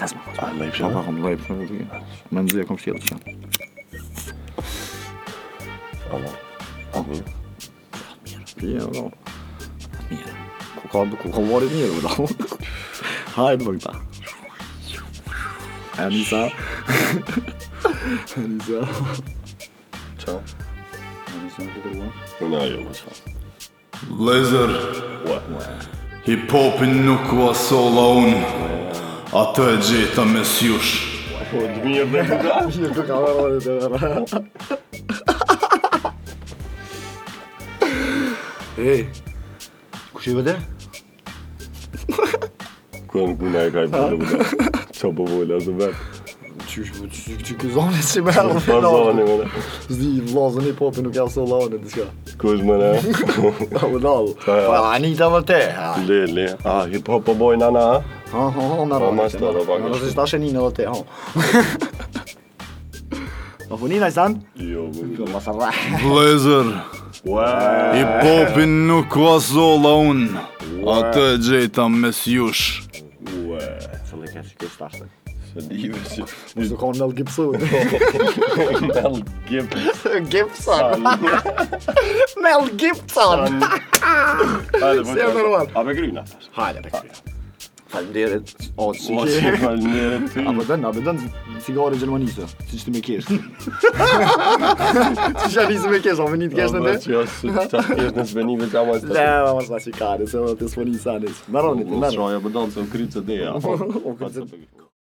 Lass mal Ah, لازم الله يبشر الله يبشر ما نزيكمش يا رجال Mjero. Mjero. Hon var i Mjero då. Heidelberg då. Enisa. Enisa. Ciao. Laser. Hip-hop i Nukwa so alone. Atë e gjeta mes jush Po, të mirë dhe në gash Në të kamerë dhe të vera Ej Ku që i vëdhe? Ku e në këmë e ka i përdo vëdhe Qa po vojnë asë vetë Ti ti zonë si më ha fjalë. Zonë më. Zi vllazën i popi nuk jasë vllazën diçka. Kush më ne? Po dall. Po ani ta vete. Le le. Ah, hip hop po boj nana. Ha ha ha nërëlar. Po ma po, e sta do panges. Po ma se sta e një në lote, ahon. Po funina i san? Jo, punina. Mas ra. Blazër. Weee. Hip hopin nuk vazola unë. A te e gjejtam mes jush. Ue. Se leke si këtë sta së? Se di i vesi. Muz du ka unë mel gipsu. Mel gips. Gipsa. Në mel gipsa. S'je nërëlar. A përgjërin atë? Hajde. Falderit. O, si që falderit. A për po po të në, a për të cigare gjelmanisë, si ti me kesh. Si që me kesh, a më kesh në te? Që a së të kesh në së veni me gjama të të. Ne, ma më së pasi kare, se më të së veni sanës.